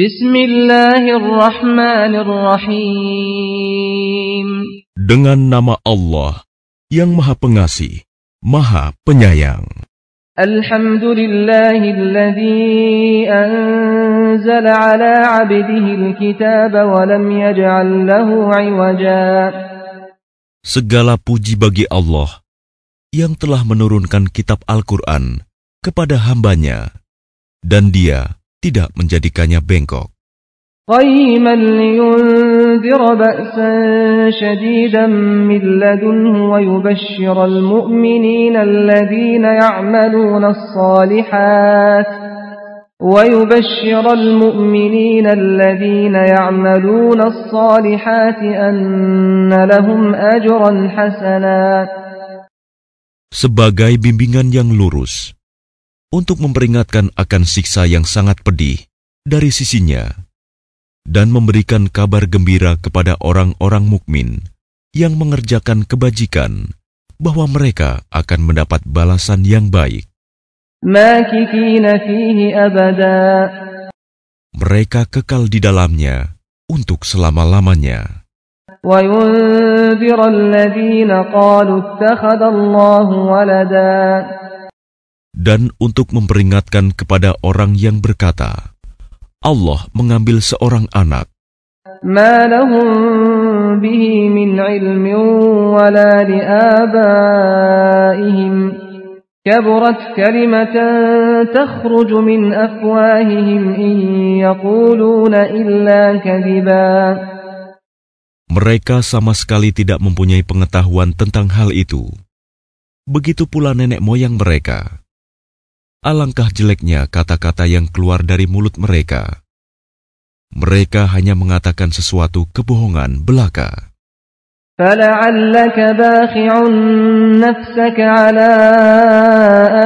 Bismillahirrahmanirrahim. Dengan nama Allah yang Maha Pengasih, Maha Penyayang. Alhamdulillahilladzi anzala ala 'abdihi al-kitaba wa lam yaj'al lahu 'iwaja. Segala puji bagi Allah yang telah menurunkan kitab Al-Quran kepada hambanya, dan dia tidak menjadikannya bengkok. قيما لينذر بأسا شديدا من لدنه ويبشر المؤمنين الذين يعملون الصالحات ويبشر المؤمنين الذين يعملون الصالحات أن لهم أجرا حسنا Sebagai bimbingan yang lurus, untuk memperingatkan akan siksa yang sangat pedih dari sisinya, dan memberikan kabar gembira kepada orang-orang mukmin yang mengerjakan kebajikan bahwa mereka akan mendapat balasan yang baik. Mereka kekal di dalamnya untuk selama-lamanya Dan untuk memperingatkan kepada orang yang berkata, Allah mengambil seorang anak. كبرت كلمة تخرج من أفواههم إن يقولون إلا كذبا Mereka sama sekali tidak mempunyai pengetahuan tentang hal itu. Begitu pula nenek moyang mereka. Alangkah jeleknya kata-kata yang keluar dari mulut mereka. Mereka hanya mengatakan sesuatu kebohongan belaka. فلعلك باخع نفسك على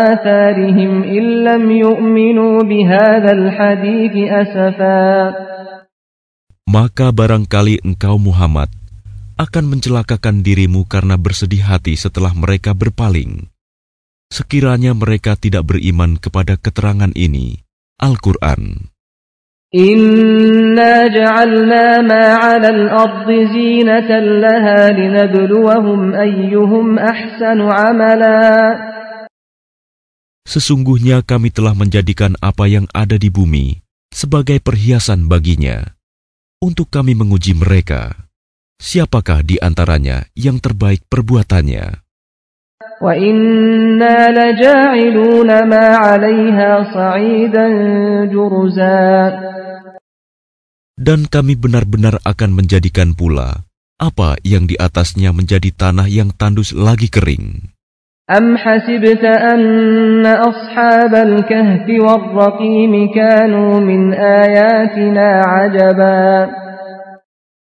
آثارهم إن لم يؤمنوا بهذا الحديث أسفا Maka barangkali engkau Muhammad akan mencelakakan dirimu karena bersedih hati setelah mereka berpaling. sekiranya mereka tidak beriman kepada keterangan ini, Al-Quran. Inna ja'alna ma'ala al-ardi zinatan laha linabluwahum ayyuhum ahsanu amala. Sesungguhnya kami telah menjadikan apa yang ada di bumi sebagai perhiasan baginya, untuk kami menguji mereka, siapakah di antaranya yang terbaik perbuatannya. وَإِنَّا لَجَاعِلُونَ مَا عَلَيْهَا صَعِيدًا جُرُزًا Dan kami benar-benar akan menjadikan pula apa yang di atasnya menjadi tanah yang tandus lagi kering. أَمْ حَسِبْتَ أَنَّ أَصْحَابَ الْكَهْفِ وَالرَّقِيمِ كَانُوا مِنْ آيَاتِنَا عَجَبًا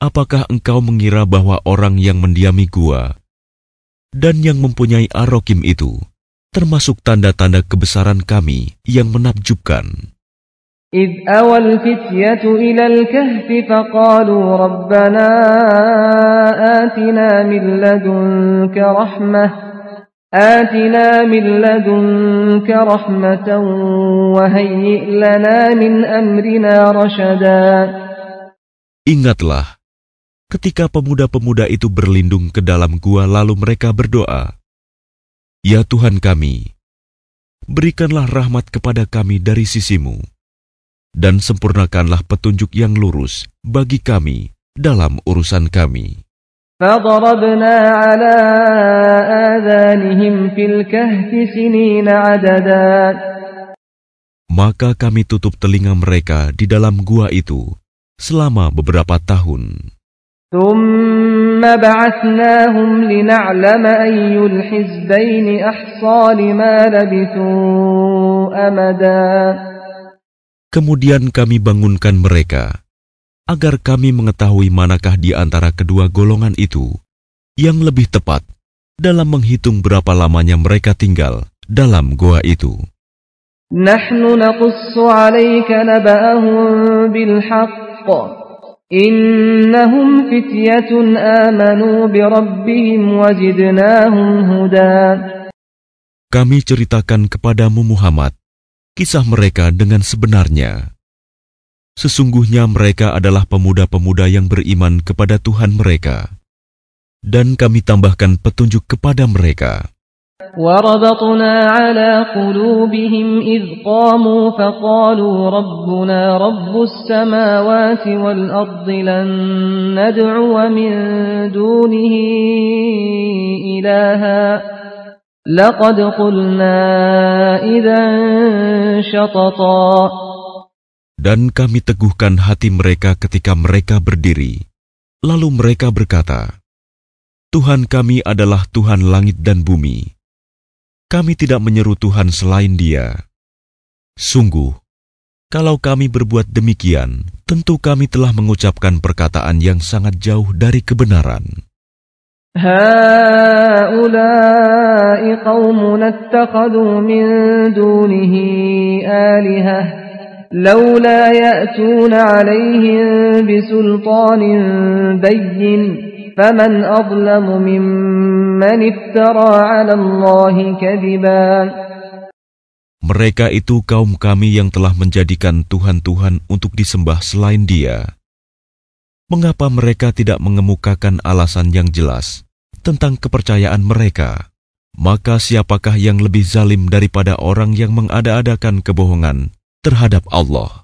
Apakah engkau mengira bahwa orang yang mendiami gua dan yang mempunyai arokim itu termasuk tanda-tanda kebesaran kami yang menakjubkan. إذ أوى الفتية إلى الكهف فقالوا ربنا آتنا من لدنك رحمة آتنا من لدنك رحمة وهيئ لنا من أمرنا رشدا Ingatlah, ketika pemuda-pemuda itu berlindung ke dalam gua lalu mereka berdoa, Ya Tuhan kami, berikanlah rahmat kepada kami dari sisimu dan sempurnakanlah petunjuk yang lurus bagi kami dalam urusan kami. فضربنا على آذانهم في الكهف سنين عددا Maka kami tutup telinga mereka di dalam gua itu selama beberapa tahun. ثم بعثناهم لنعلم أي الحزبين أحصى لما لبثوا أمدا Kemudian kami bangunkan mereka, agar kami mengetahui manakah di antara kedua golongan itu yang lebih tepat dalam menghitung berapa lamanya mereka tinggal dalam goa itu. نحن نقص عليك نبأهم بالحق إنهم فتية amanu بربهم rabbihim wajidnahum. Kami ceritakan kepadamu Muhammad kisah mereka dengan sebenarnya. Sesungguhnya mereka adalah pemuda-pemuda yang beriman kepada Tuhan mereka. Dan kami tambahkan petunjuk kepada mereka. وربطنا على قلوبهم إذ قاموا فقالوا ربنا رب السماوات والأرض لن ندعو من دونه إلها لقد قلنا إذا شططا Dan kami teguhkan hati mereka ketika mereka berdiri. Lalu mereka berkata, Tuhan kami adalah Tuhan langit dan bumi. Kami tidak menyeru Tuhan selain Dia. Sungguh, kalau kami berbuat demikian, tentu kami telah mengucapkan perkataan yang sangat jauh dari kebenaran. هؤلاء قومنا اتخذوا من دونه آلهة لولا يأتون عليهم بسلطان بين فمن أظلم ممن افترى على الله كذبا Mereka itu kaum kami yang telah menjadikan Tuhan-Tuhan untuk disembah selain Dia. Mengapa mereka tidak mengemukakan alasan yang jelas tentang kepercayaan mereka? Maka siapakah yang lebih zalim daripada orang yang mengada-adakan kebohongan terhadap Allah.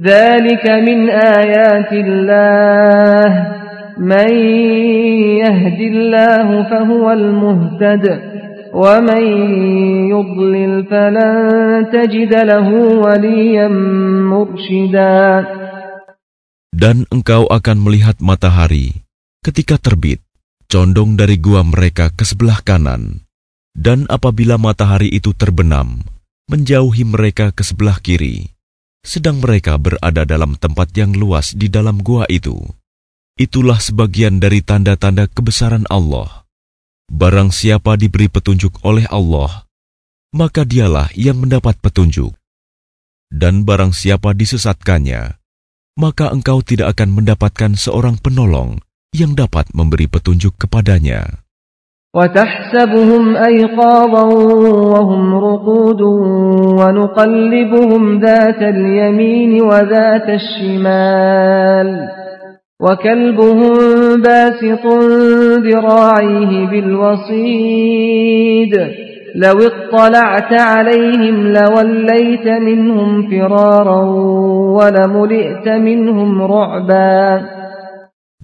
ذلك من آيات الله من يهد الله فهو المهتد ومن يضلل فلن تجد له وليا مرشدا Dan engkau akan melihat matahari ketika terbit condong dari gua mereka ke sebelah kanan, dan apabila matahari itu terbenam, menjauhi mereka ke sebelah kiri, sedang mereka berada dalam tempat yang luas di dalam gua itu. Itulah sebagian dari tanda-tanda kebesaran Allah. Barang siapa diberi petunjuk oleh Allah, maka dialah yang mendapat petunjuk. Dan barang siapa disesatkannya, maka engkau tidak akan mendapatkan seorang penolong yang dapat memberi petunjuk kepadanya. وتحسبهم أيقاظا وهم رقود ونقلبهم ذات اليمين وذات الشمال وكلبهم باسط ذراعيه بالوصيد لو اطلعت عليهم لوليت منهم فرارا ولملئت منهم رعبا.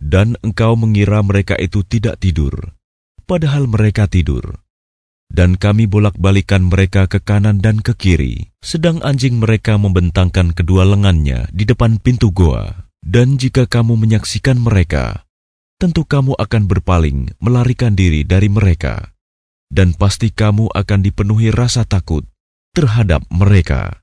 Dan engkau mengira mereka itu tidak tidur, padahal mereka tidur. Dan kami bolak-balikan mereka ke kanan dan ke kiri, sedang anjing mereka membentangkan kedua lengannya di depan pintu goa. Dan jika kamu menyaksikan mereka, tentu kamu akan berpaling melarikan diri dari mereka. Dan pasti kamu akan dipenuhi rasa takut terhadap mereka.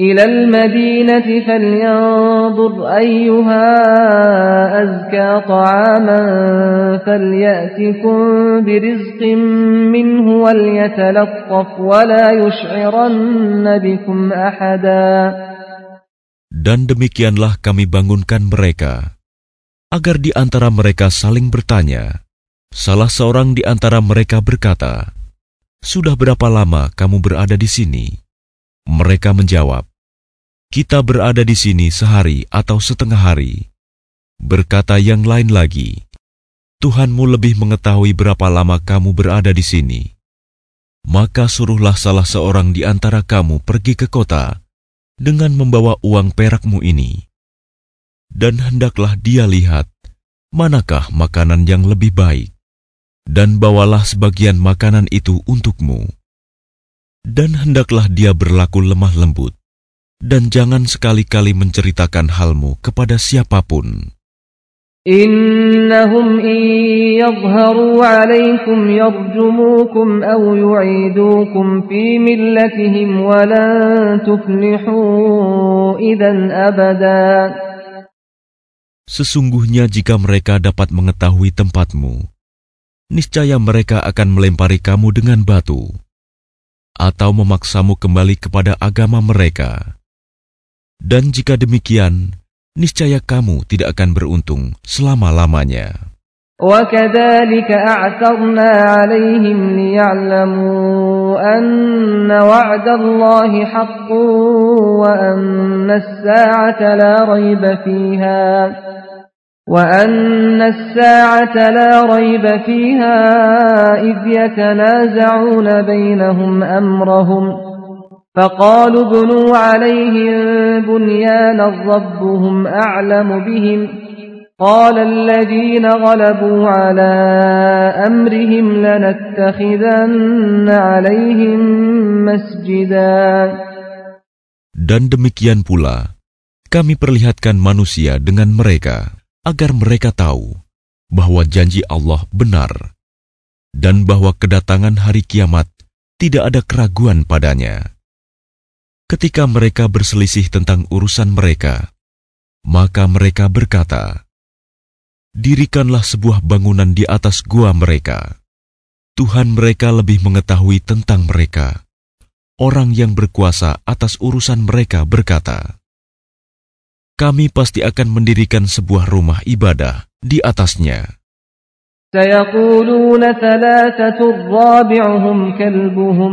إلى المدينة فلينظر أيها أزكى طعاما فليأتكم برزق منه وليتلطف ولا يشعرن بكم أحدا Dan demikianlah kami bangunkan mereka, agar di antara mereka saling bertanya. Salah seorang di antara mereka berkata, "Sudah berapa lama kamu berada di sini?" Mereka menjawab, "Kita berada di sini sehari atau setengah hari." Berkata yang lain lagi, "Tuhanmu lebih mengetahui berapa lama kamu berada di sini." Maka suruhlah salah seorang di antara kamu pergi ke kota dengan membawa uang perakmu ini. Dan hendaklah dia lihat manakah makanan yang lebih baik, dan bawalah sebagian makanan itu untukmu. Dan hendaklah dia berlaku lemah lembut, dan jangan sekali-kali menceritakan halmu kepada siapa pun. Innahum yadhharu alaikum yarjumukum aw yu'idukum fi millatihim wa tuflihu idan abada. Sesungguhnya jika mereka dapat mengetahui tempatmu, niscaya mereka akan melempari kamu dengan batu atau memaksamu kembali kepada agama mereka. Dan jika demikian, niscaya kamu tidak akan beruntung selama-lamanya. وكذلك أعثرنا عليهم ليعلموا أن وعد الله حق وأن الساعة لا ريب فيها وأن الساعة لا ريب فيها إذ يتنازعون بينهم أمرهم فقالوا ابنوا عليهم بنيانا ربهم أعلم بهم قال الذين غلبوا على أمرهم لنتخذن عليهم مسجدا Dan demikian pula, kami perlihatkan manusia dengan mereka, agar mereka tahu bahwa janji Allah benar, dan bahwa kedatangan hari kiamat tidak ada keraguan padanya. Ketika mereka berselisih tentang urusan mereka, maka mereka berkata, "Dirikanlah sebuah bangunan di atas gua mereka. Tuhan mereka lebih mengetahui tentang mereka." Orang yang berkuasa atas urusan mereka berkata, "Kami pasti akan mendirikan sebuah rumah ibadah di atasnya." سيقولون ثلاثة رابعهم كلبهم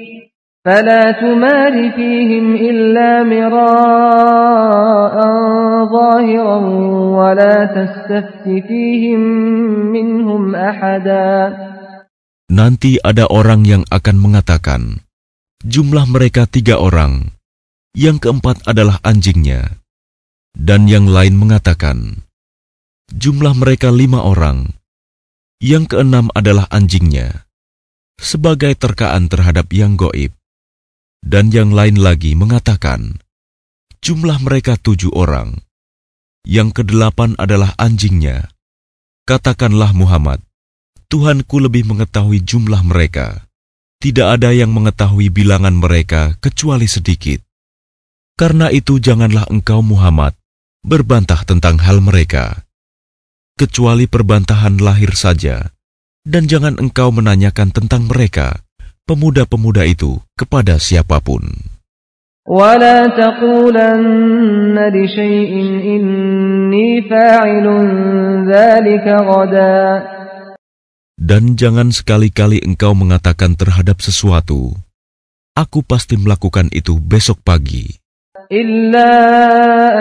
فلا تمار فيهم إلا مراء ظاهرا ولا تستفت فيهم منهم أحدا Nanti ada orang yang akan mengatakan, jumlah mereka tiga orang, yang keempat adalah anjingnya, dan yang lain mengatakan, jumlah mereka lima orang, yang keenam adalah anjingnya, sebagai terkaan terhadap yang goib. Dan yang lain lagi mengatakan, jumlah mereka tujuh orang, yang kedelapan adalah anjingnya. Katakanlah Muhammad, Tuhanku lebih mengetahui jumlah mereka. Tidak ada yang mengetahui bilangan mereka kecuali sedikit. Karena itu janganlah engkau Muhammad berbantah tentang hal mereka. Kecuali perbantahan lahir saja, dan jangan engkau menanyakan tentang mereka, pemuda-pemuda itu, kepada siapapun. ولا تقولن لشيء إني فاعل ذلك غدا Dan jangan sekali-kali engkau mengatakan terhadap sesuatu, Aku pasti melakukan itu besok pagi. إلا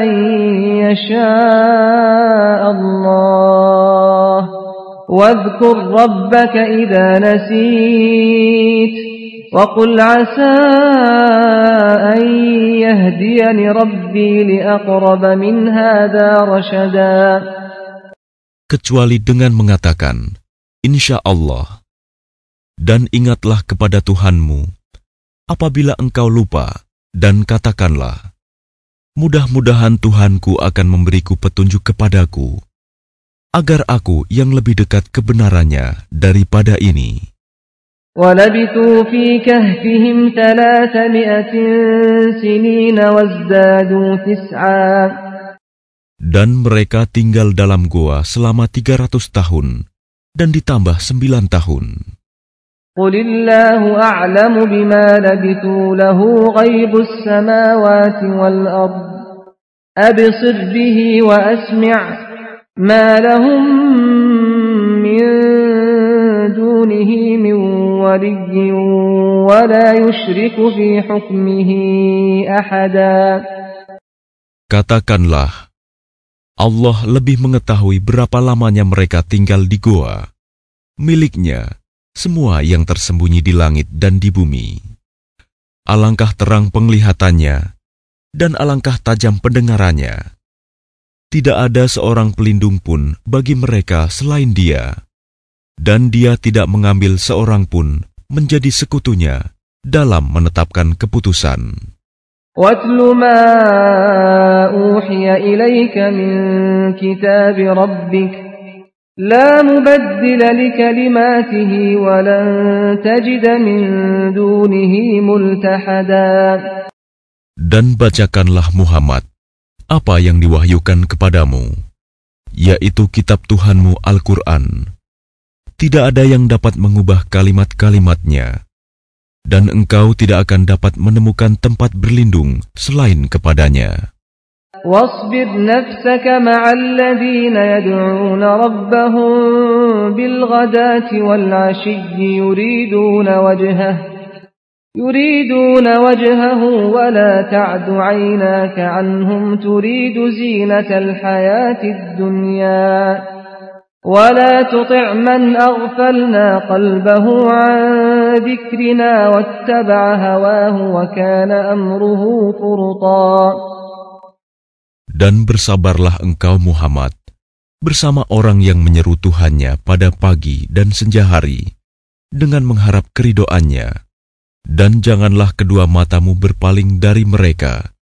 أن يشاء الله واذكر ربك إذا نسيت وقل عسى أن يهديني ربي لأقرب من هذا رشدا kecuali dengan mengatakan, Insya Allah, dan ingatlah kepada Tuhanmu apabila engkau lupa, dan katakanlah, mudah-mudahan Tuhanku akan memberiku petunjuk kepadaku agar aku yang lebih dekat kebenarannya daripada ini. ولبثوا في كهفهم ثلاثمائة سنين وازدادوا تسعا Dan mereka tinggal dalam goa selama 300 tahun dan ditambah 9 tahun. قل الله أعلم بما لبثوا له غيب السماوات والأرض أبصر به وأسمع ما لهم من دونه من ولي ولا يشرك في حكمه أحدا Katakanlah, Allah lebih mengetahui berapa lamanya mereka tinggal di goa. Miliknya semua yang tersembunyi di langit dan di bumi. Alangkah terang penglihatannya dan alangkah tajam pendengarannya. Tidak ada seorang pelindung pun bagi mereka selain Dia, dan Dia tidak mengambil seorang pun menjadi sekutunya dalam menetapkan keputusan. واتل ما أوحي إليك من كتاب ربك لا مبدل لكلماته ولن تجد من دونه ملتحدا Dan bacakanlah Muhammad apa yang diwahyukan kepadamu, yaitu kitab Tuhanmu Al-Quran. Tidak ada yang dapat mengubah kalimat-kalimatnya dan engkau tidak akan dapat menemukan tempat berlindung selain kepadanya. واصبر نفسك مع الذين يدعون ربهم بالغداة والعشي يريدون وجهه يريدون وجهه ولا تعد عيناك عنهم تريد زينة الحياة الدنيا ولا تطع من أغفلنا قلبه عن ذكرنا واتبع هواه وكان أمره فرطا Dan bersabarlah engkau Muhammad bersama orang yang menyeru Tuhannya pada pagi dan senja hari dengan mengharap keridoannya. Dan janganlah kedua matamu berpaling dari mereka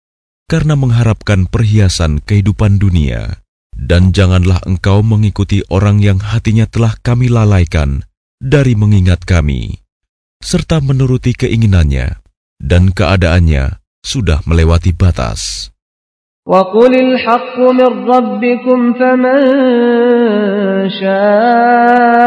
karena mengharapkan perhiasan kehidupan dunia. Dan janganlah engkau mengikuti orang yang hatinya telah kami lalaikan dari mengingat kami, serta menuruti keinginannya, dan keadaannya sudah melewati batas. وقل الحق من ربكم فمن شاء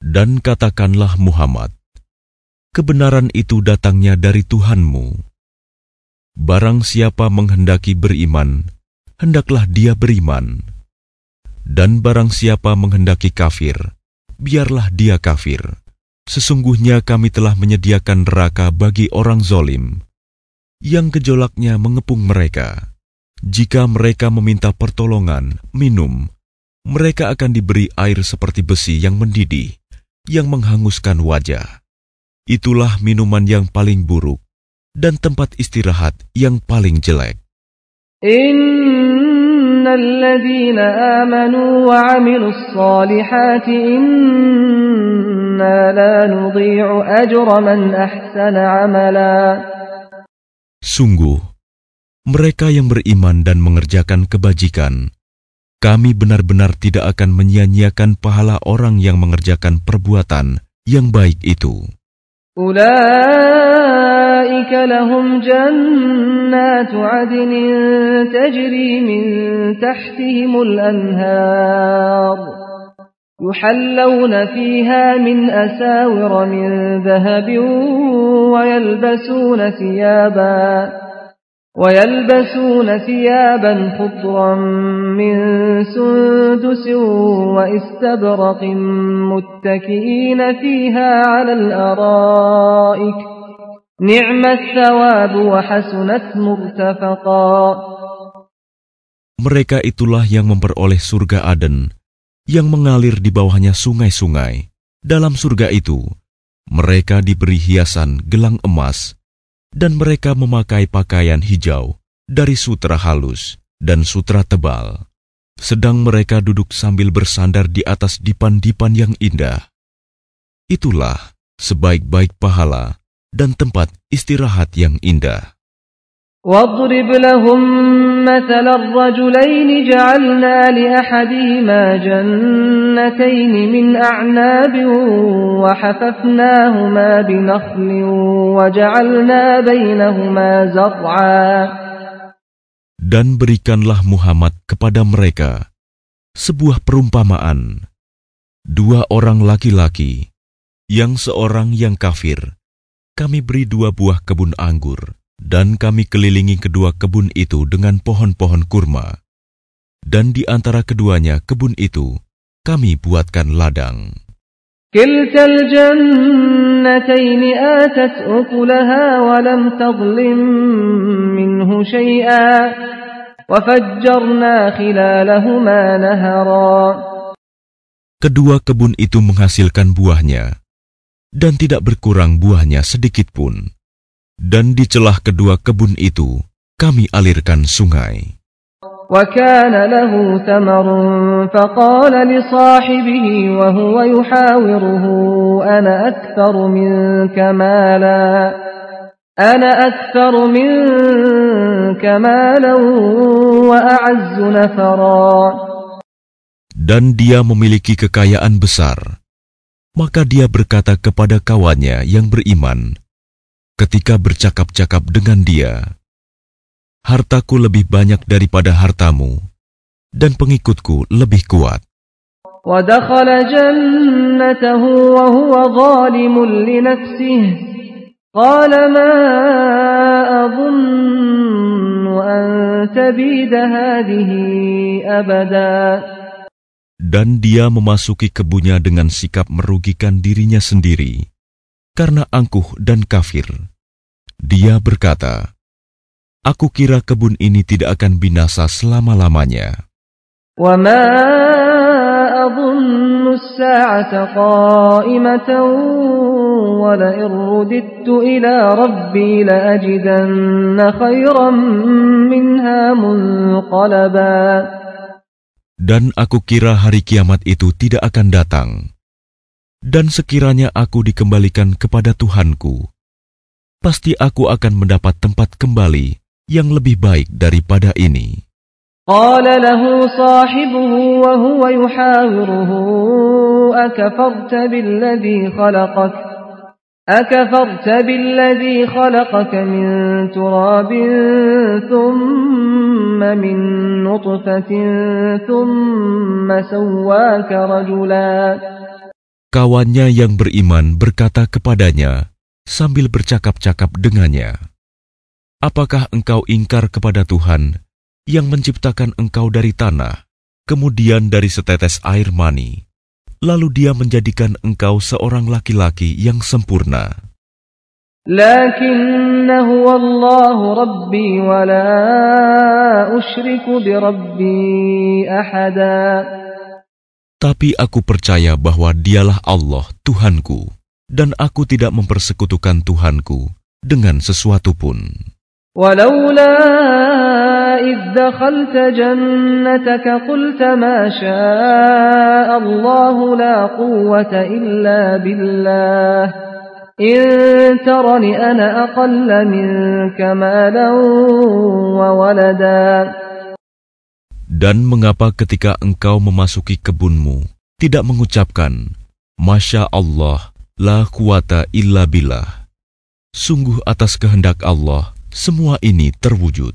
Dan katakanlah Muhammad, kebenaran itu datangnya dari Tuhanmu. Barang siapa menghendaki beriman, hendaklah dia beriman. Dan barang siapa menghendaki kafir, biarlah dia kafir. Sesungguhnya kami telah menyediakan neraka bagi orang zolim, yang kejolaknya mengepung mereka. Jika mereka meminta pertolongan, minum, mereka akan diberi air seperti besi yang mendidih, yang menghanguskan wajah. Itulah minuman yang paling buruk dan tempat istirahat yang paling jelek. Sungguh, mereka yang beriman dan mengerjakan kebajikan, kami benar-benar tidak akan menyia-nyiakan pahala orang yang mengerjakan perbuatan yang baik itu. أولئك لهم جنات عدن تجري من تحتهم الأنهار يحلون فيها من أساور من ذهب ويلبسون ثيابا ويلبسون ثيابا خضرا من سندس واستبرق متكئين فيها على الأرائك نعم الثواب وحسنت مرتفقا Mereka itulah yang memperoleh surga Aden, yang mengalir di bawahnya sungai-sungai. Dalam surga itu, mereka diberi hiasan gelang emas, dan mereka memakai pakaian hijau dari sutra halus dan sutra tebal. Sedang mereka duduk sambil bersandar di atas dipan-dipan yang indah. Itulah sebaik-baik pahala dan tempat istirahat yang indah. واضرب لهم مثل الرجلين جعلنا لأحدهما جنتين من أعناب وحففناهما بنخل وجعلنا بينهما زرعا Dan berikanlah Muhammad kepada mereka sebuah perumpamaan. Dua orang laki-laki, yang seorang yang kafir, kami beri dua buah kebun anggur dan kami kelilingi kedua kebun itu dengan pohon-pohon kurma. Dan di antara keduanya kebun itu, kami buatkan ladang. Kedua kebun itu menghasilkan buahnya, dan tidak berkurang buahnya sedikit pun. Dan di celah kedua kebun itu, kami alirkan sungai. وكان له ثمر فقال لصاحبه وهو يحاوره أنا أكثر منك مالا أنا أكثر منك مالا وأعز نفرا Dan dia memiliki kekayaan besar. Maka dia berkata kepada kawannya yang beriman, ketika bercakap-cakap dengan dia, "Hartaku lebih banyak daripada hartamu, dan pengikutku lebih kuat." Dan dia memasuki kebunnya dengan sikap merugikan dirinya sendiri karena angkuh dan kafir. Dia berkata, Aku kira kebun ini tidak akan binasa selama-lamanya. Dan aku kira hari kiamat itu tidak akan datang Dan sekiranya aku dikembalikan kepada Tuhanku, pasti aku akan mendapat tempat kembali yang lebih baik daripada ini. قال له صاحبه وهو يحاوره أكفرت بالذي خلقك أكفرت بالذي خلقك من تراب ثم من نطفة ثم سواك رجلاً Kawannya yang beriman berkata kepadanya sambil bercakap-cakap dengannya, "Apakah engkau ingkar kepada Tuhan yang menciptakan engkau dari tanah, kemudian dari setetes air mani, lalu Dia menjadikan engkau seorang laki-laki yang sempurna?" Tapi aku percaya bahwa dialah Allah Tuhanku, dan aku tidak mempersekutukan Tuhanku dengan sesuatu pun. ولولا إذ دخلت جنتك قلت ما شاء الله لا قوة إلا بالله إن ترني أنا أقل منك مالا وولدا dan mengapa ketika engkau memasuki kebunmu, tidak mengucapkan, Masya Allah, la quwata illa billah. Sungguh atas kehendak Allah, semua ini terwujud.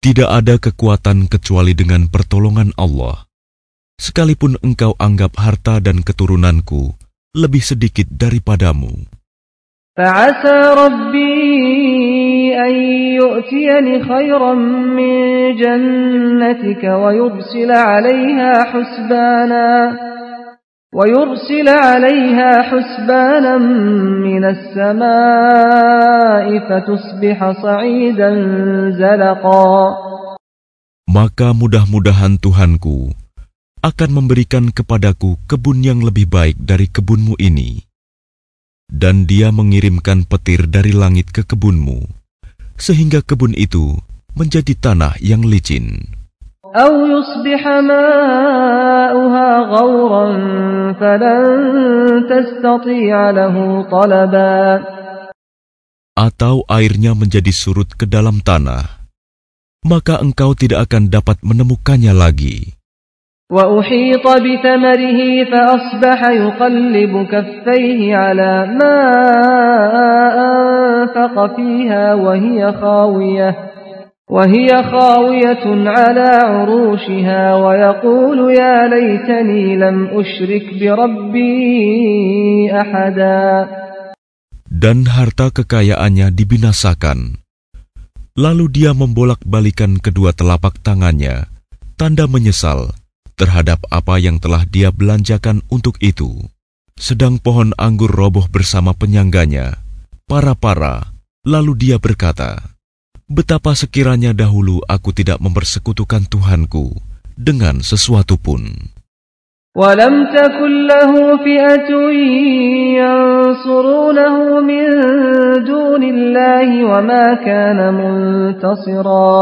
Tidak ada kekuatan kecuali dengan pertolongan Allah. Sekalipun engkau anggap harta dan keturunanku lebih sedikit daripadamu. فعسى ربي أن يؤتيني خيرا من جنتك ويرسل عليها حسبانا ويرسل عليها حسبانا من السماء فتصبح صعيدا زلقا maka mudah-mudahan Tuhanku akan memberikan kepadaku kebun yang lebih baik dari kebunmu ini. Dan dia mengirimkan petir dari langit ke kebunmu, sehingga kebun itu menjadi tanah yang licin. Atau airnya menjadi surut ke dalam tanah, maka engkau tidak akan dapat menemukannya lagi. وأحيط بثمره فأصبح يقلب كفيه على ما أنفق فيها وهي خاوية وهي خاوية على عروشها ويقول يا ليتني لم أشرك بربي أحدا Dan harta kekayaannya dibinasakan. Lalu dia membolak-balikan kedua telapak tangannya, tanda menyesal terhadap apa yang telah dia belanjakan untuk itu. Sedang pohon anggur roboh bersama penyangganya, para-para, lalu dia berkata, Betapa sekiranya dahulu aku tidak mempersekutukan Tuhanku dengan sesuatu pun. ولم تكن له فئة ينصرونه من دون الله وما كان منتصرا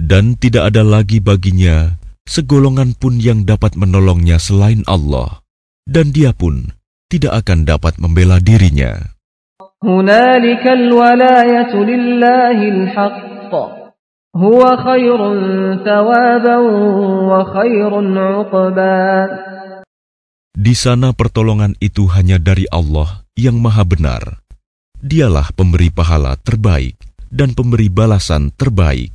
Dan tidak ada lagi baginya segolongan pun yang dapat menolongnya selain Allah, dan dia pun tidak akan dapat membela dirinya. Di sana pertolongan itu hanya dari Allah yang maha benar. Dialah pemberi pahala terbaik dan pemberi balasan terbaik.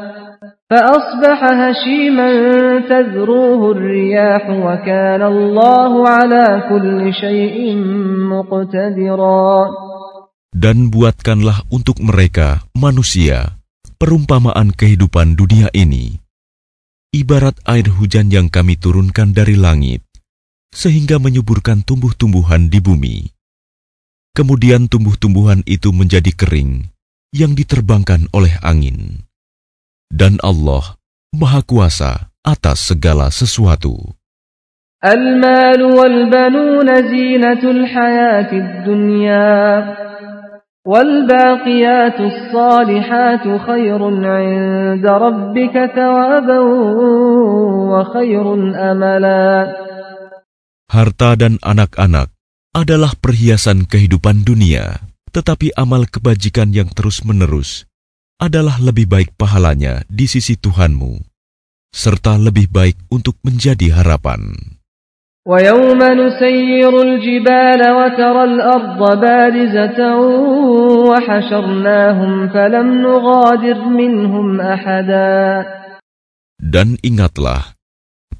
فأصبح هشيما تذروه الرياح وكان الله على كل شيء مقتدرا Dan buatkanlah untuk mereka, manusia, perumpamaan kehidupan dunia ini. Ibarat air hujan yang kami turunkan dari langit, sehingga menyuburkan tumbuh-tumbuhan di bumi. Kemudian tumbuh-tumbuhan itu menjadi kering, yang diterbangkan oleh angin. Dan Allah Maha Kuasa atas segala sesuatu. المال والبنون زينة الحياة الدنيا والباقيات الصالحات خير عند ربك ثوابا وخير أملا Harta dan anak-anak adalah perhiasan kehidupan dunia, tetapi amal kebajikan yang terus-menerus adalah lebih baik pahalanya di sisi Tuhanmu, serta lebih baik untuk menjadi harapan. ويوم نسير الجبال وترى الأرض بارزة وحشرناهم فلم نغادر منهم أحدا Dan ingatlah,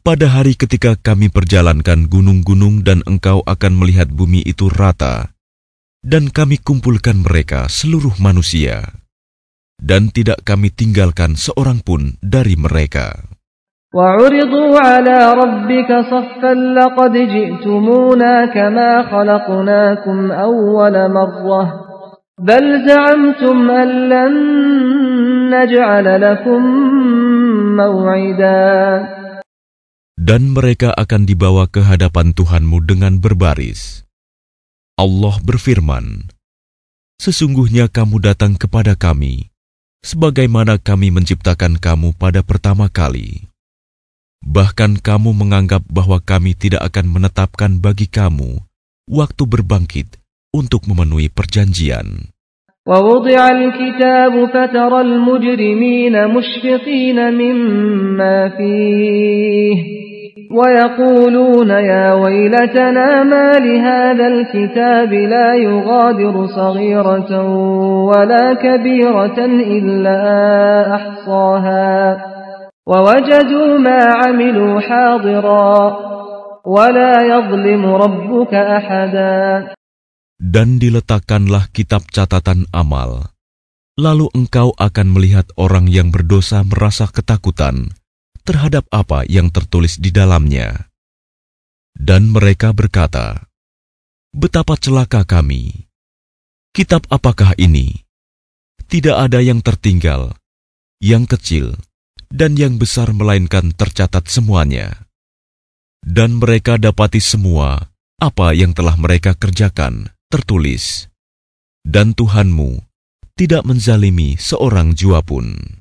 pada hari ketika kami perjalankan gunung-gunung dan engkau akan melihat bumi itu rata, dan kami kumpulkan mereka seluruh manusia, dan tidak kami tinggalkan seorang pun dari mereka. وعرضوا على ربك صفا لقد جئتمونا كما خلقناكم أول مرة بل زعمتم أن لن نجعل لكم موعدا Dan mereka akan dibawa ke hadapan Tuhanmu dengan berbaris. Allah berfirman, Sesungguhnya kamu datang kepada kami, sebagaimana kami menciptakan kamu pada pertama kali. Bahkan kamu menganggap bahwa kami tidak akan menetapkan bagi kamu waktu berbangkit untuk memenuhi perjanjian. ووضع الكتاب فترى المجرمين مشفقين مما فيه ويقولون يا ويلتنا ما لهذا الكتاب لا يغادر صغيرة ولا كبيرة إلا أحصاها ووجدوا ما عملوا حاضرا ولا يظلم ربك أحدا Dan diletakkanlah kitab catatan amal. Lalu engkau akan melihat orang yang berdosa merasa ketakutan terhadap apa yang tertulis di dalamnya. Dan mereka berkata, Betapa celaka kami! Kitab apakah ini? Tidak ada yang tertinggal, yang kecil, dan yang besar melainkan tercatat semuanya. Dan mereka dapati semua apa yang telah mereka kerjakan tertulis. Dan Tuhanmu tidak menzalimi seorang jua pun.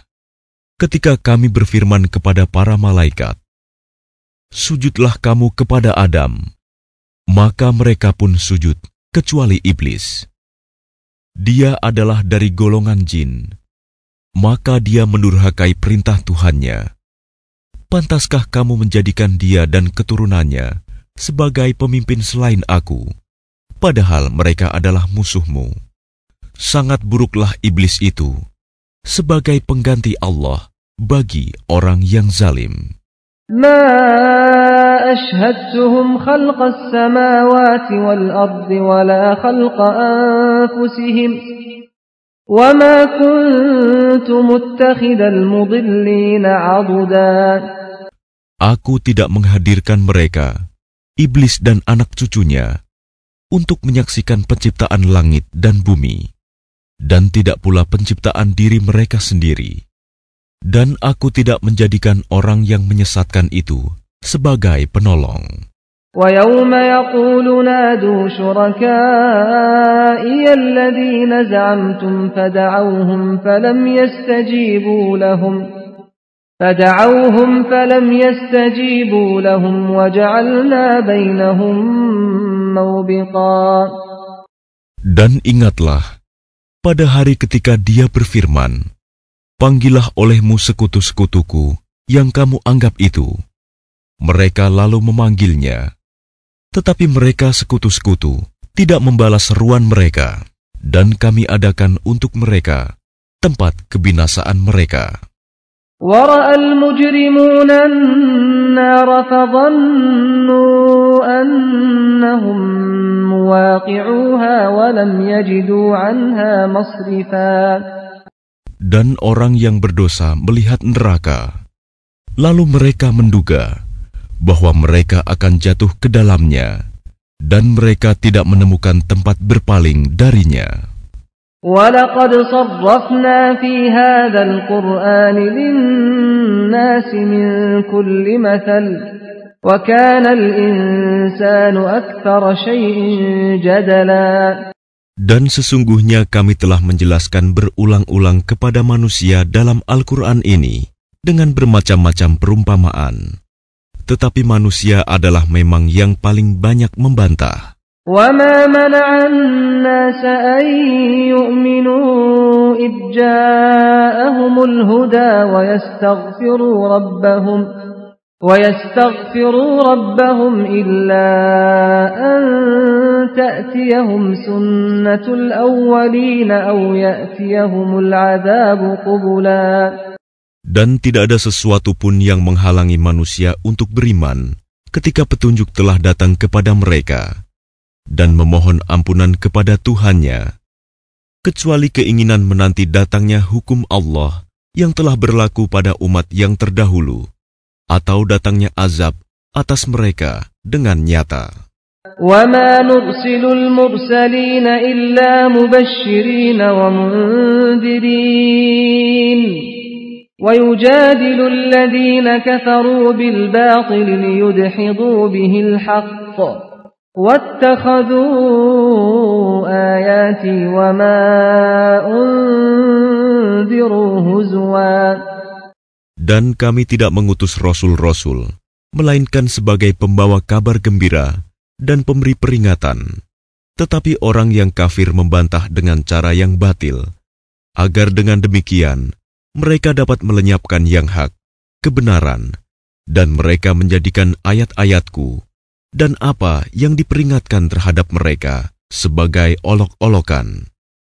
ketika kami berfirman kepada para malaikat, Sujudlah kamu kepada Adam, maka mereka pun sujud, kecuali iblis. Dia adalah dari golongan jin, maka dia mendurhakai perintah Tuhannya. Pantaskah kamu menjadikan dia dan keturunannya sebagai pemimpin selain aku, padahal mereka adalah musuhmu? Sangat buruklah iblis itu sebagai pengganti Allah bagi orang yang zalim. ما أشهدتهم خلق السماوات والأرض ولا خلق أنفسهم وما كنت متخذ المضلين عضدا Aku tidak menghadirkan mereka, iblis dan anak cucunya, untuk menyaksikan penciptaan langit dan bumi, dan tidak pula penciptaan diri mereka sendiri. Dan aku tidak menjadikan orang yang menyesatkan itu sebagai penolong. ويوم يقول نادوا شركائي الذين زعمتم فدعوهم فلم يستجيبوا لهم فدعوهم فلم يستجيبوا لهم وجعلنا بينهم موبقا Dan ingatlah, pada hari ketika dia berfirman, Panggillah olehmu sekutu-sekutuku yang kamu anggap itu. Mereka lalu memanggilnya. Tetapi mereka sekutu-sekutu tidak membalas seruan mereka. Dan kami adakan untuk mereka tempat kebinasaan mereka. ورأى المجرمون النار فظنوا أنهم مواقعوها ولم يجدوا عنها مصرفا Dan orang yang berdosa melihat neraka. Lalu mereka menduga bahwa mereka akan jatuh ke dalamnya, dan mereka tidak menemukan tempat berpaling darinya. ولقد صرفنا في هذا القرآن للناس من كل مثل وكان الإنسان أكثر شيء جدلا Dan sesungguhnya kami telah menjelaskan berulang-ulang kepada manusia dalam Al-Quran ini dengan bermacam-macam perumpamaan. Tetapi manusia adalah memang yang paling banyak membantah. وما منع الناس أن يؤمنوا إذ جاءهم الهدى ويستغفروا ربهم ويستغفروا ربهم إلا أن تأتيهم سنة الأولين أو يأتيهم العذاب قبلا Dan tidak ada sesuatu pun yang menghalangi manusia untuk beriman ketika petunjuk telah datang kepada mereka dan memohon ampunan kepada Tuhannya, kecuali keinginan menanti datangnya hukum Allah yang telah berlaku pada umat yang terdahulu, atau datangnya azab atas mereka dengan nyata. وما نرسل المرسلين إلا مبشرين ومنذرين ويجادل الذين كفروا بالباطل ليدحضوا به الحق واتخذوا آياتي وما أنذروا هزوا Dan kami tidak mengutus rasul-rasul, melainkan sebagai pembawa kabar gembira dan pemberi peringatan. Tetapi orang yang kafir membantah dengan cara yang batil, agar dengan demikian mereka dapat melenyapkan yang hak, kebenaran, dan mereka menjadikan ayat-ayatku dan apa yang diperingatkan terhadap mereka sebagai olok-olokan.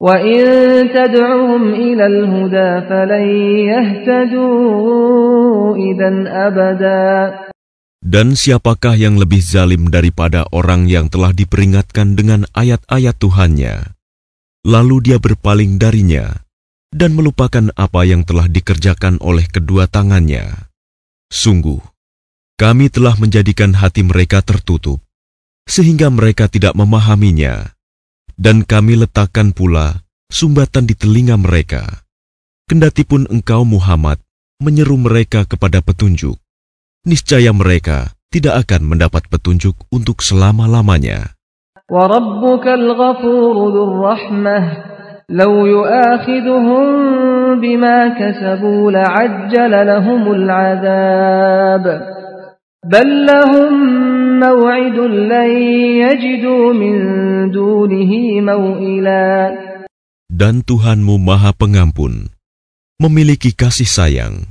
وإن تدعهم إلى الهدى فلن يهتدوا إذا أبدا Dan siapakah yang lebih zalim daripada orang yang telah diperingatkan dengan ayat-ayat Tuhannya, lalu dia berpaling darinya dan melupakan apa yang telah dikerjakan oleh kedua tangannya? Sungguh, kami telah menjadikan hati mereka tertutup, sehingga mereka tidak memahaminya dan kami letakkan pula sumbatan di telinga mereka. Kendatipun engkau Muhammad menyeru mereka kepada petunjuk, niscaya mereka tidak akan mendapat petunjuk untuk selama-lamanya. وَرَبُّكَ الْغَفُورُ ذُو الرَّحْمَةِ لَوْ يُؤَاخِذُهُم بِمَا كَسَبُوا لَعَجَّلَ لَهُمُ الْعَذَابَ بَل لَّهُم موعد لن يجدوا من دونه موئلا Dan Tuhanmu Maha Pengampun, memiliki kasih sayang.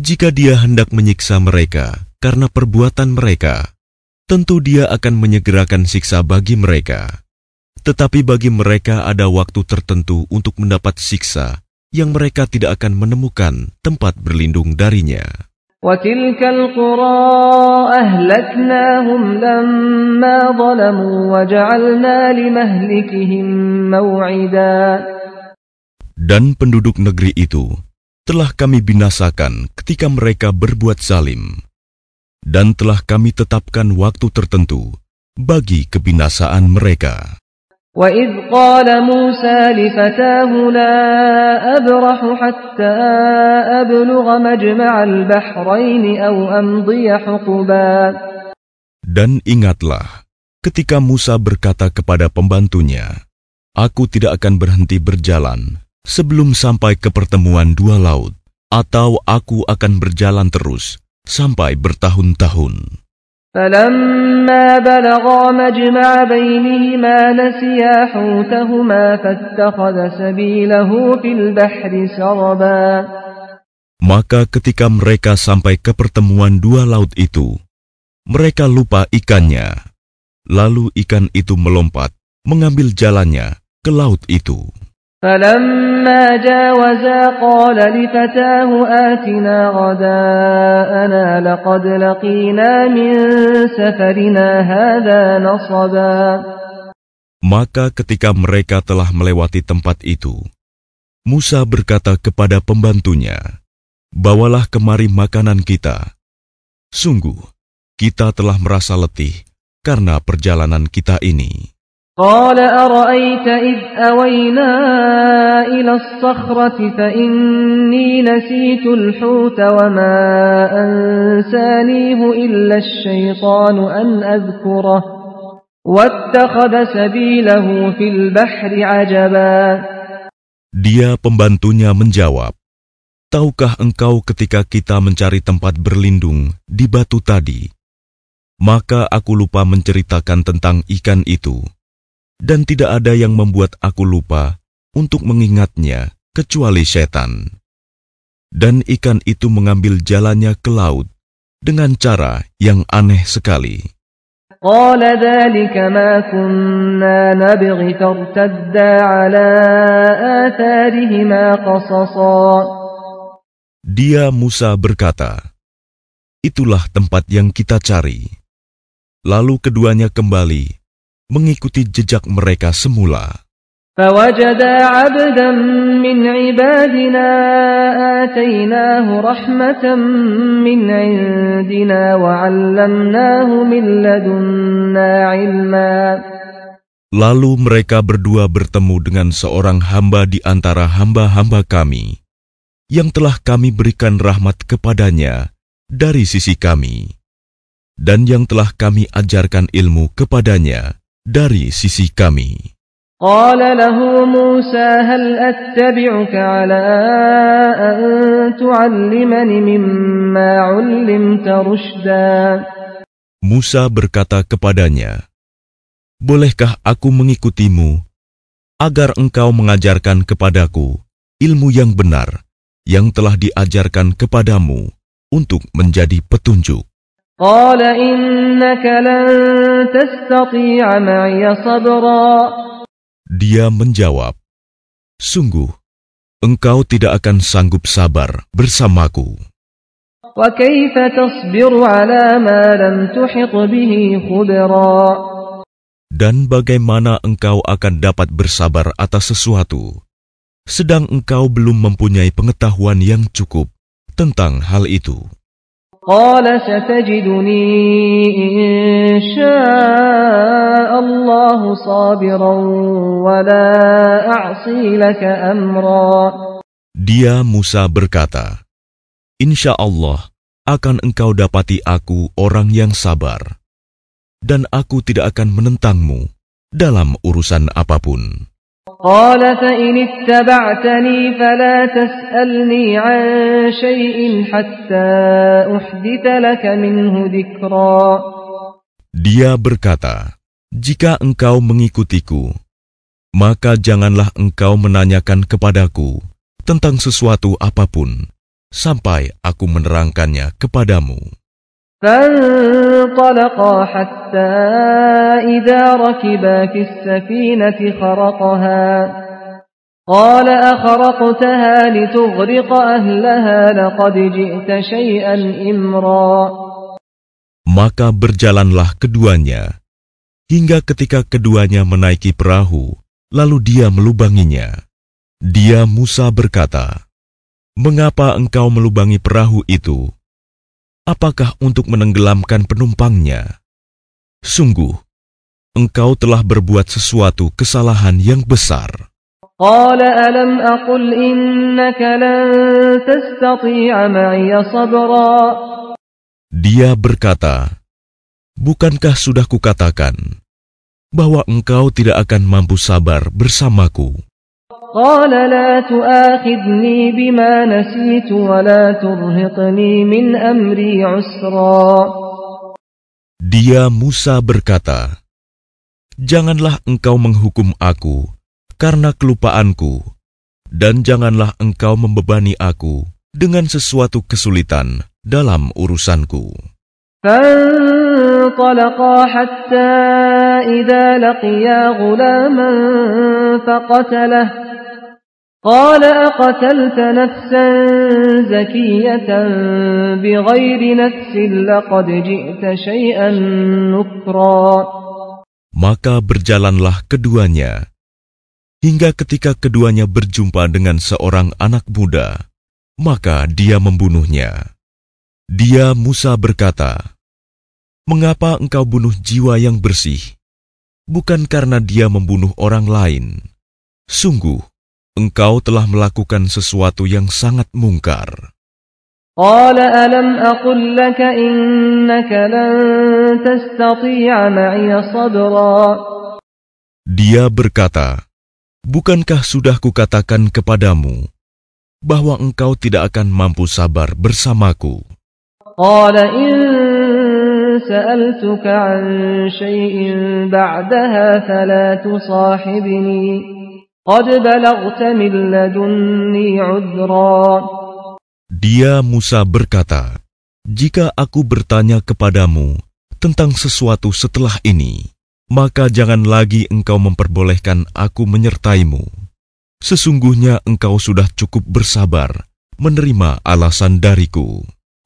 Jika Dia hendak menyiksa mereka karena perbuatan mereka, tentu Dia akan menyegerakan siksa bagi mereka. Tetapi bagi mereka ada waktu tertentu untuk mendapat siksa yang mereka tidak akan menemukan tempat berlindung darinya. وتلك القرى أهلكناهم لما ظلموا وجعلنا لمهلكهم موعدا Dan penduduk negeri itu telah kami binasakan ketika mereka berbuat zalim, dan telah kami tetapkan waktu tertentu bagi kebinasaan mereka. وإذ قال موسى لفتاه لا أبرح حتى أبلغ مجمع البحرين أو أمضي حقبا Dan ingatlah, ketika Musa berkata kepada pembantunya, Aku tidak akan berhenti berjalan sebelum sampai ke pertemuan dua laut, atau aku akan berjalan terus sampai bertahun-tahun. فلما بلغا مجمع بينهما نسيا حوتهما فاتخذ سبيله في البحر سربا Maka ketika mereka sampai ke pertemuan dua laut itu, mereka lupa ikannya. Lalu ikan itu melompat, mengambil jalannya ke laut itu. فلما جاوزا قال لفتاه آتنا غداءنا لقد لقينا من سفرنا هذا نصبا Maka ketika mereka telah melewati tempat itu, Musa berkata kepada pembantunya, Bawalah kemari makanan kita. Sungguh, kita telah merasa letih karena perjalanan kita ini. قال أرأيت إذ أوينا إلى الصخرة فإني نسيت الحوت وما أنسانيه إلا الشيطان أن أذكره واتخذ سبيله في البحر عجبا Dia pembantunya menjawab, Tahukah engkau ketika kita mencari tempat berlindung di batu tadi? Maka aku lupa menceritakan tentang ikan itu dan tidak ada yang membuat aku lupa untuk mengingatnya kecuali setan. Dan ikan itu mengambil jalannya ke laut dengan cara yang aneh sekali. Dia Musa berkata, Itulah tempat yang kita cari. Lalu keduanya kembali mengikuti jejak mereka semula. فوجدا عبدا من عبادنا آتيناه رحمة من عندنا وعلمناه من لدنا علما Lalu mereka berdua bertemu dengan seorang hamba di antara hamba-hamba kami, yang telah kami berikan rahmat kepadanya dari sisi kami, dan yang telah kami ajarkan ilmu kepadanya dari sisi kami. قال له موسى هل أتبعك على أن تعلمني مما علمت رشدا Musa berkata kepadanya, Bolehkah aku mengikutimu agar engkau mengajarkan kepadaku ilmu yang benar yang telah diajarkan kepadamu untuk menjadi petunjuk? قال إنك لن تستطيع معي صبرا Dia menjawab, Sungguh, engkau tidak akan sanggup sabar bersamaku. وكيف تصبر على ما لم تحط به خبرا Dan bagaimana engkau akan dapat bersabar atas sesuatu, sedang engkau belum mempunyai pengetahuan yang cukup tentang hal itu. قال ستجدني إن شاء الله صابرا ولا أعصي لك أمرا Dia Musa berkata, Insya Allah akan engkau dapati aku orang yang sabar, dan aku tidak akan menentangmu dalam urusan apapun. قال فإن اتبعتني فلا تسألني عن شيء حتى أحدث لك منه ذكرا Dia berkata, Jika engkau mengikutiku, maka janganlah engkau menanyakan kepadaku tentang sesuatu apapun, sampai aku menerangkannya kepadamu. فانطلقا حتى إذا ركبا في السفينة خرقها قال أخرقتها لتغرق أهلها لقد جئت شيئا إمرا Maka berjalanlah keduanya, hingga ketika keduanya menaiki perahu, lalu dia melubanginya. Dia Musa berkata, Mengapa engkau melubangi perahu itu? apakah untuk menenggelamkan penumpangnya? Sungguh, engkau telah berbuat sesuatu kesalahan yang besar. Dia berkata, Bukankah sudah kukatakan bahwa engkau tidak akan mampu sabar bersamaku? قال لا تؤاخذني بما نسيت ولا ترهقني من أمري عسرا Dia Musa berkata, Janganlah engkau menghukum aku karena kelupaanku, dan janganlah engkau membebani aku dengan sesuatu kesulitan dalam urusanku. فانطلقا حتى إذا لقيا غلاما فقتله قال أقتلت نفسا زكية بغير نفس لقد جئت شيئا نكرا Maka berjalanlah keduanya, hingga ketika keduanya berjumpa dengan seorang anak muda, maka dia membunuhnya. Dia Musa berkata, Mengapa engkau bunuh jiwa yang bersih? Bukan karena dia membunuh orang lain. Sungguh, engkau telah melakukan sesuatu yang sangat mungkar. قال ألم أقل لك إنك لن تستطيع معي صبرا Dia berkata, Bukankah sudah kukatakan kepadamu bahwa engkau tidak akan mampu sabar bersamaku? قال إن سألتك عن شيء بعدها فلا تصاحبني dia Musa berkata, "Jika aku bertanya kepadamu tentang sesuatu setelah ini, maka jangan lagi engkau memperbolehkan aku menyertaimu. Sesungguhnya engkau sudah cukup bersabar menerima alasan dariku."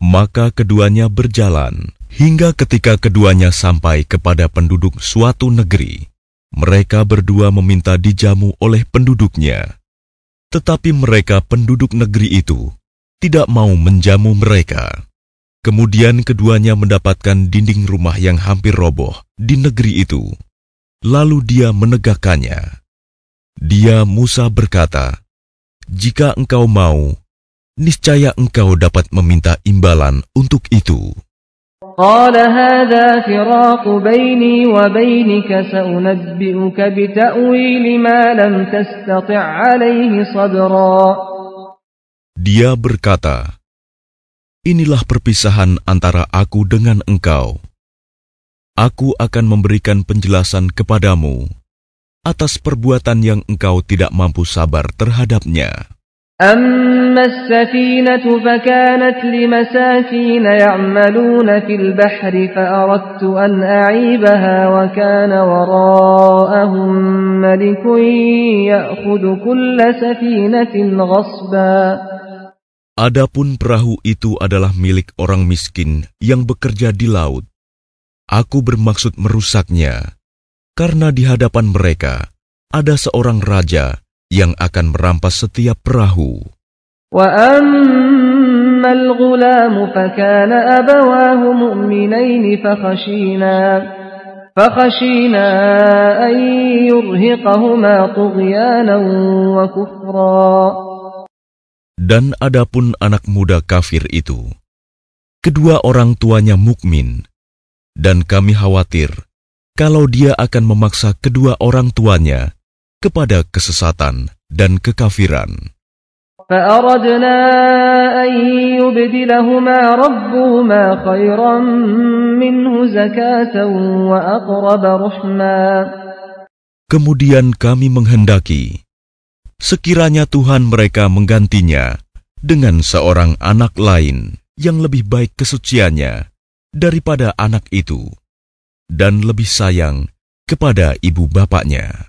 Maka keduanya berjalan hingga ketika keduanya sampai kepada penduduk suatu negeri. Mereka berdua meminta dijamu oleh penduduknya. Tetapi mereka penduduk negeri itu tidak mau menjamu mereka. Kemudian keduanya mendapatkan dinding rumah yang hampir roboh di negeri itu. Lalu dia menegakkannya. Dia Musa berkata, "Jika engkau mau, niscaya engkau dapat meminta imbalan untuk itu." قال هذا فراق بيني وبينك سأنبئك بتأويل ما لم تستطع عليه صبرا Dia berkata, Inilah perpisahan antara aku dengan engkau. Aku akan memberikan penjelasan kepadamu atas perbuatan yang engkau tidak mampu sabar terhadapnya. أما السفينة فكانت لمساكين يعملون في البحر فأردت أن أعيبها وكان وراءهم ملك يأخذ كل سفينة غصبا Adapun perahu itu adalah milik orang miskin yang bekerja di laut. Aku bermaksud merusaknya, karena di hadapan mereka ada seorang raja yang akan merampas setiap perahu. Dan adapun anak muda kafir itu, kedua orang tuanya mukmin, dan kami khawatir kalau dia akan memaksa kedua orang tuanya kepada kesesatan dan kekafiran. فأردنا أن يبدلهما ربهما خيرا منه زكاة وأقرب رحما Kemudian kami menghendaki, sekiranya Tuhan mereka menggantinya dengan seorang anak lain yang lebih baik kesuciannya daripada anak itu, dan lebih sayang kepada ibu bapaknya.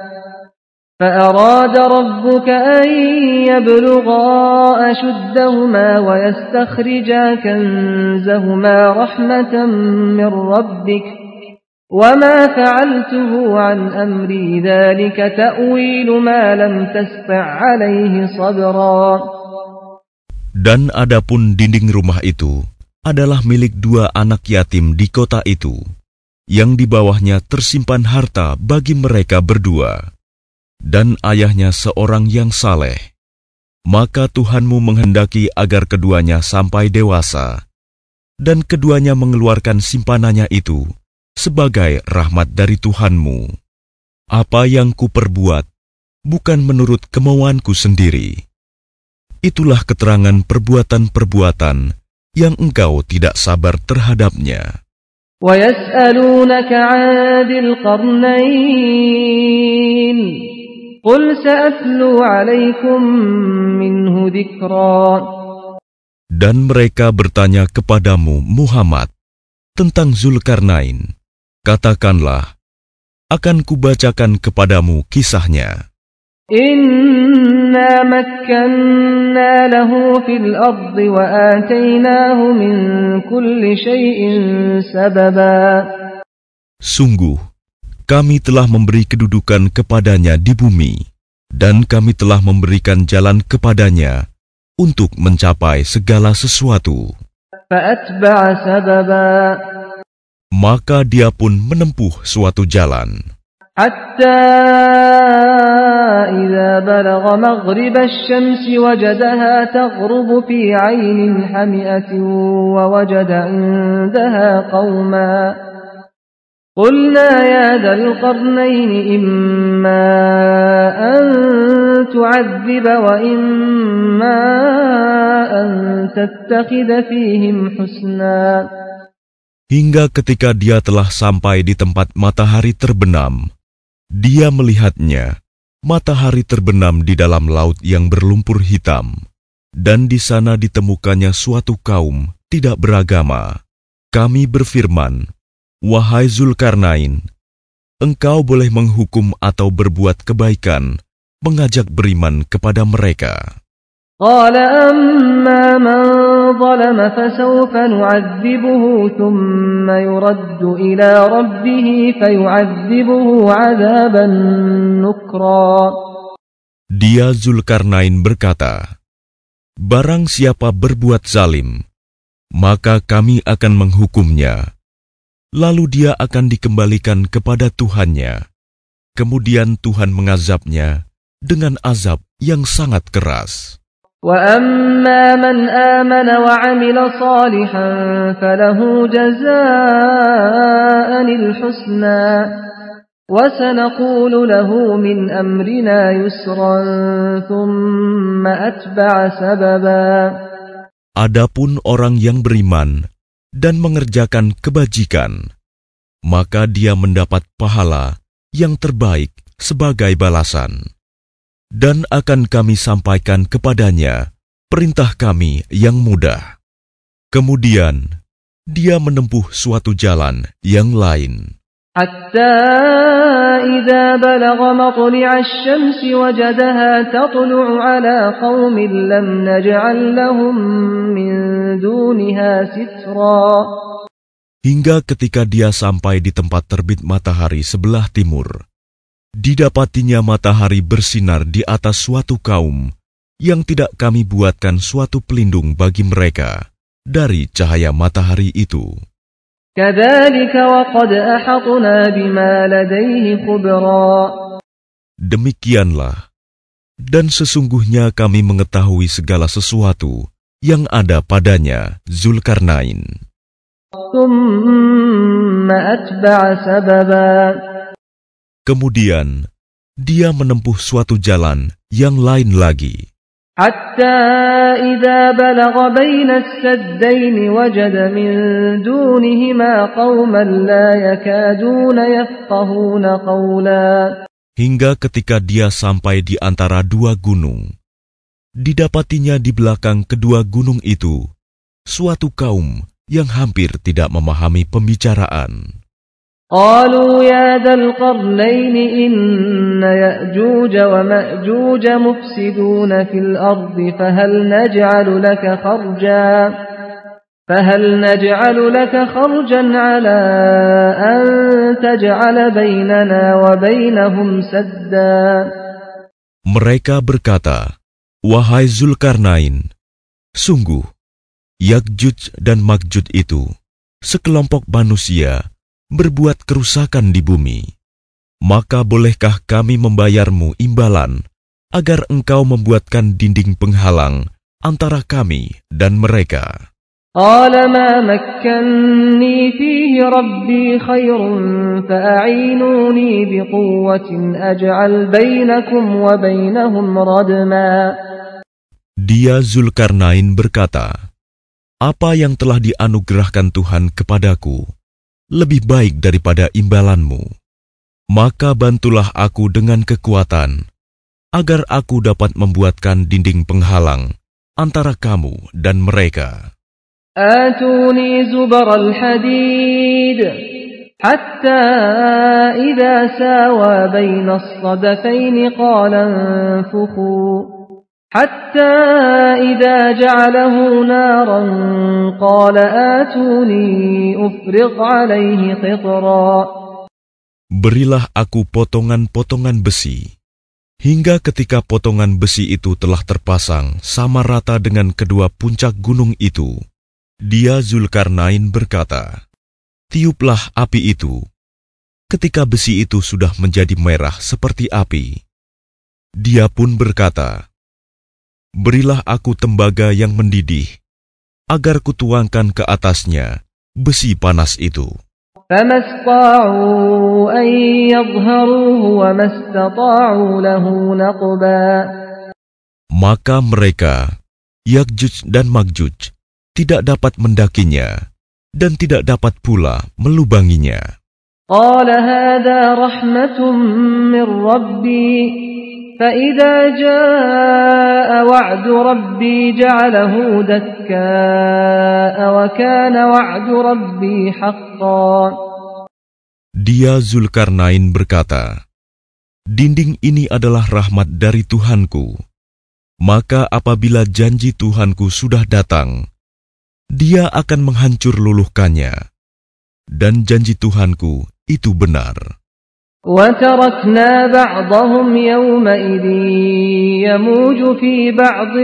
فأراد ربك أن يبلغا أشدهما ويستخرجا كنزهما رحمة من ربك وما فعلته عن أمري ذلك تأويل ما لم تستع عليه صبرا Dan adapun dinding rumah itu adalah milik dua anak yatim di kota itu, yang di bawahnya tersimpan harta bagi mereka berdua dan ayahnya seorang yang saleh, maka Tuhanmu menghendaki agar keduanya sampai dewasa, dan keduanya mengeluarkan simpanannya itu sebagai rahmat dari Tuhanmu. Apa yang kuperbuat bukan menurut kemauanku sendiri. Itulah keterangan perbuatan-perbuatan yang engkau tidak sabar terhadapnya. ويسألونك عن ذي القرنين dan mereka bertanya kepadamu, Muhammad, tentang Zulkarnain. Katakanlah, akan kubacakan kepadamu kisahnya. Inna makkanna lahu fil ardi wa atainahu min kulli syai'in sababa. Sungguh, kami telah memberi kedudukan kepadanya di bumi, dan kami telah memberikan jalan kepadanya untuk mencapai segala sesuatu. فأتبع سببا Maka dia pun menempuh suatu jalan. حتى إذا بلغ مغرب الشمس وجدها تغرب في عين حمئة ووجد عندها قوما قلنا يا ذا القرنين إما أن تعذب وإما أن تتخذ فيهم حسنا Hingga ketika dia telah sampai di tempat matahari terbenam, dia melihatnya, matahari terbenam di dalam laut yang berlumpur hitam, dan di sana ditemukannya suatu kaum tidak beragama. Kami berfirman, Wahai Zulkarnain, engkau boleh menghukum atau berbuat kebaikan, mengajak beriman kepada mereka. قال أما من ظلم فسوف نعذبه ثم يرد إلى ربه فيعذبه عذابا نكرا Dia Zulkarnain berkata, Barang siapa berbuat zalim, maka kami akan menghukumnya. Lalu dia akan dikembalikan kepada Tuhannya. Kemudian Tuhan mengazabnya dengan azab yang sangat keras. وأما من آمن وعمل صالحا فله جزاء الحسنى وسنقول له من أمرنا يسرا ثم أتبع سببا Adapun orang yang beriman dan mengerjakan kebajikan, maka dia mendapat pahala yang terbaik sebagai balasan dan akan kami sampaikan kepadanya perintah kami yang mudah. Kemudian dia menempuh suatu jalan yang lain. حتى إذا بلغ مطلع الشمس وجدها تطلع على قوم لم نجعل لهم من دونها سترا Hingga ketika dia sampai di tempat terbit matahari sebelah timur, didapatinya matahari bersinar di atas suatu kaum yang tidak kami buatkan suatu pelindung bagi mereka dari cahaya matahari itu. Demikianlah, dan sesungguhnya kami mengetahui segala sesuatu yang ada padanya, Zulkarnain. Kemudian dia menempuh suatu jalan yang lain lagi. حتى إذا بلغ بين السدين وجد من دونهما قوما لا يكادون يفقهون قولا Hingga ketika dia sampai di antara dua gunung, didapatinya di belakang kedua gunung itu suatu kaum yang hampir tidak memahami pembicaraan. قالوا يا ذا القرنين إن يأجوج ومأجوج مفسدون في الأرض فهل نجعل لك خرجا؟ فهل نجعل لك خرجا على أن تجعل بيننا وبينهم سدا؟ Mereka berkata, Wahai Zulkarnain, sungguh, Yakjuj dan Makjuj itu, sekelompok manusia berbuat kerusakan di bumi, maka bolehkah kami membayarmu imbalan agar engkau membuatkan dinding penghalang antara kami dan mereka? قال ما مكني فيه ربي خير فأعينوني بقوة أجعل بينكم وبينهم ردما Dia Zulkarnain berkata, Apa yang telah dianugerahkan Tuhan kepadaku, lebih baik daripada imbalanmu. Maka bantulah aku dengan kekuatan, agar aku dapat membuatkan dinding penghalang antara kamu dan mereka. Atuni zubar al-hadid, hatta idha sawa bayna as-sadafaini qalan fukuh. حتى إذا جعله نارا قال آتوني أفرغ عليه قطرا Berilah aku potongan-potongan besi, hingga ketika potongan besi itu telah terpasang sama rata dengan kedua puncak gunung itu, dia Zulkarnain berkata, Tiuplah api itu. Ketika besi itu sudah menjadi merah seperti api, dia pun berkata, berilah aku tembaga yang mendidih, agar kutuangkan ke atasnya besi panas itu. Maka mereka, Yakjuj dan Makjuj, tidak dapat mendakinya, dan tidak dapat pula melubanginya. قال هذا رحمة من ربي فإذا جاء وعد ربي جعله دكاء وكان وعد ربي حقا Dia Zulkarnain berkata, Dinding ini adalah rahmat dari Tuhanku. Maka apabila janji Tuhanku sudah datang, dia akan menghancur luluhkannya. Dan janji Tuhanku itu benar. وتركنا بعضهم يومئذ يموج في بعض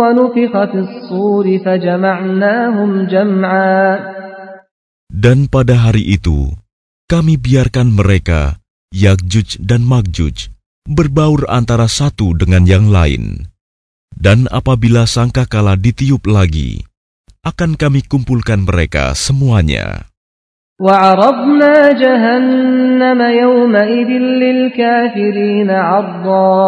ونفخ في الصور فجمعناهم جمعا Dan pada hari itu, kami biarkan mereka, Yakjuj dan Makjuj, berbaur antara satu dengan yang lain. Dan apabila sangkakala ditiup lagi, akan kami kumpulkan mereka semuanya. وعرضنا جهنم يومئذ للكافرين عرضا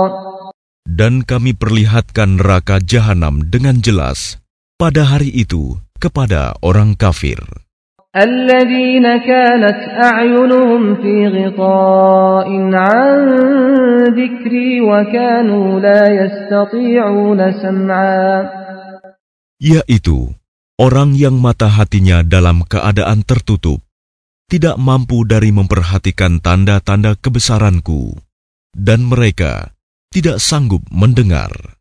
Dan kami perlihatkan neraka jahanam dengan jelas pada hari itu kepada orang kafir. الذين كانت أعينهم في غطاء عن ذكري وكانوا لا يستطيعون سمعا Yaitu orang yang mata hatinya dalam keadaan tertutup, tidak mampu dari memperhatikan tanda-tanda kebesaranku, dan mereka tidak sanggup mendengar.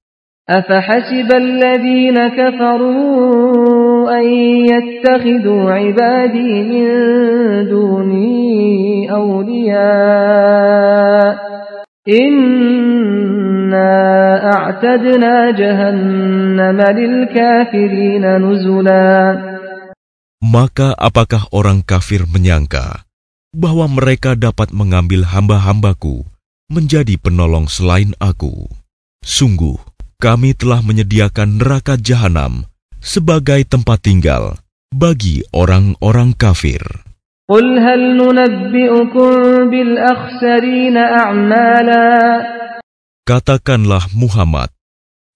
أفحسب الذين كفروا أن يتخذوا عبادي من دوني أولياء إنا أعتدنا جهنم للكافرين نزلا Maka apakah orang kafir menyangka bahwa mereka dapat mengambil hamba-hambaku menjadi penolong selain aku? Sungguh, kami telah menyediakan neraka jahanam sebagai tempat tinggal bagi orang-orang kafir. قل هل ننبئكم بالأخسرين أعمالا Katakanlah Muhammad,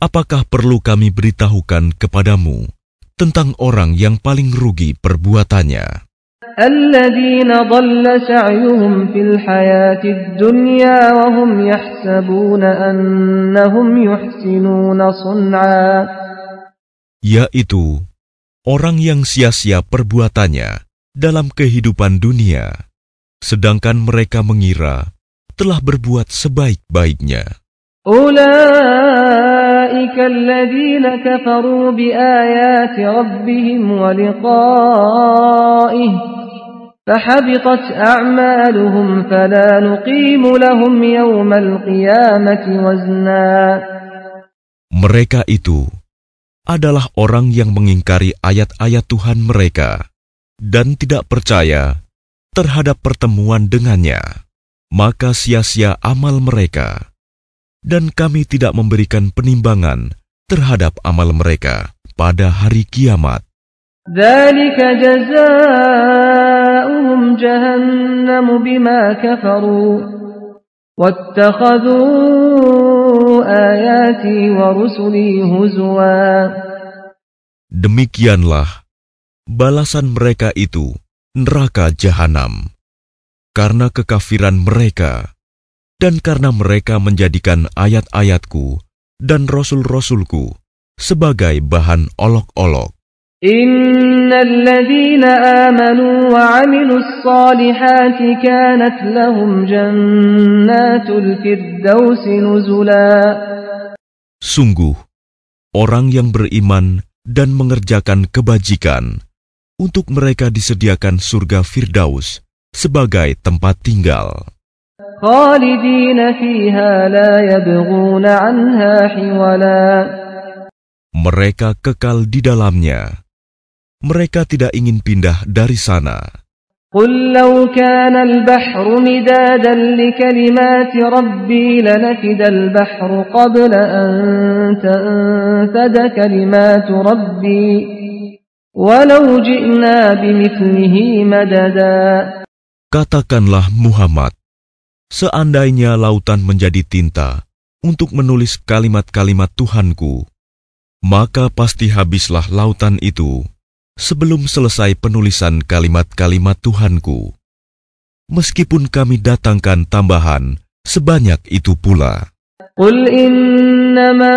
apakah perlu kami beritahukan kepadamu tentang orang yang paling rugi perbuatannya. yaitu orang yang sia-sia perbuatannya dalam kehidupan dunia sedangkan mereka mengira telah berbuat sebaik-baiknya. أولئك الذين كفروا بآيات ربهم ولقائه فحبطت أعمالهم فلا نقيم لهم يوم القيامة وزنا Mereka itu adalah orang yang mengingkari ayat-ayat Tuhan mereka dan tidak percaya terhadap pertemuan dengannya, maka sia-sia amal mereka. Dan kami tidak memberikan penimbangan terhadap amal mereka pada hari kiamat. ذلك جزاؤهم جهنم بما كفروا واتخذوا آياتي ورسلي هزوا Demikianlah balasan mereka itu neraka jahanam karena kekafiran mereka dan karena mereka menjadikan ayat-ayatku dan rasul-rasulku sebagai bahan olok-olok. Sungguh, orang yang beriman dan mengerjakan kebajikan, untuk mereka disediakan surga Firdaus sebagai tempat tinggal. خالدين فيها لا يبغون عنها حولا Mereka kekal di dalamnya. Mereka tidak ingin pindah dari sana. قل لو كان البحر مدادا لكلمات ربي لنفد البحر قبل أن تنفد كلمات ربي ولو جئنا بمثله مددا Katakanlah Muhammad, Seandainya lautan menjadi tinta untuk menulis kalimat-kalimat Tuhanku, maka pasti habislah lautan itu sebelum selesai penulisan kalimat-kalimat Tuhanku. Meskipun kami datangkan tambahan sebanyak itu pula. Qul innama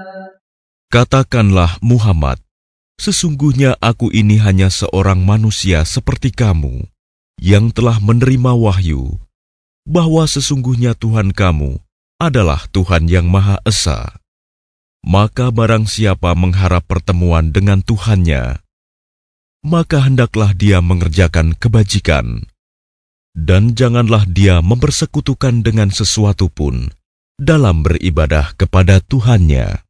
Katakanlah Muhammad, sesungguhnya aku ini hanya seorang manusia seperti kamu yang telah menerima wahyu bahwa sesungguhnya Tuhan kamu adalah Tuhan yang Maha Esa. Maka barang siapa mengharap pertemuan dengan Tuhannya, maka hendaklah dia mengerjakan kebajikan, dan janganlah dia mempersekutukan dengan sesuatu pun dalam beribadah kepada Tuhannya.